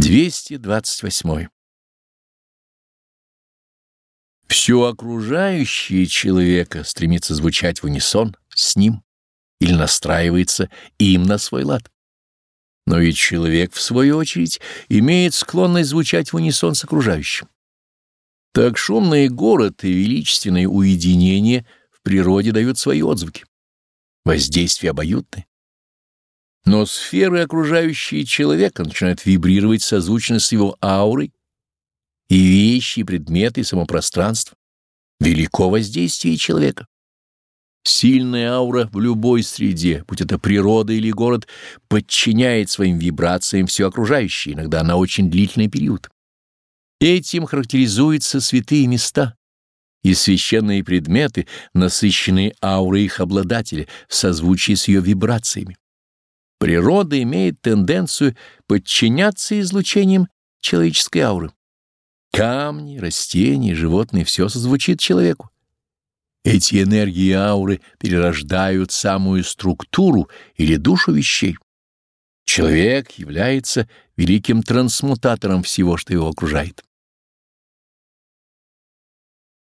228. Все окружающее человека стремится звучать в унисон с ним или настраивается им на свой лад. Но и человек, в свою очередь, имеет склонность звучать в унисон с окружающим. Так шумный город и величественное уединение в природе дают свои отзвуки. Воздействие обоюдное. Но сферы, окружающие человека, начинают вибрировать созвучно с его аурой, и вещи, и предметы, и самопространство. Велико воздействие человека. Сильная аура в любой среде, будь это природа или город, подчиняет своим вибрациям все окружающее, иногда на очень длительный период. Этим характеризуются святые места и священные предметы, насыщенные аурой их обладателя в созвучии с ее вибрациями. Природа имеет тенденцию подчиняться излучениям человеческой ауры. Камни, растения, животные — все созвучит человеку. Эти энергии ауры перерождают самую структуру или душу вещей. Человек является великим трансмутатором всего, что его окружает.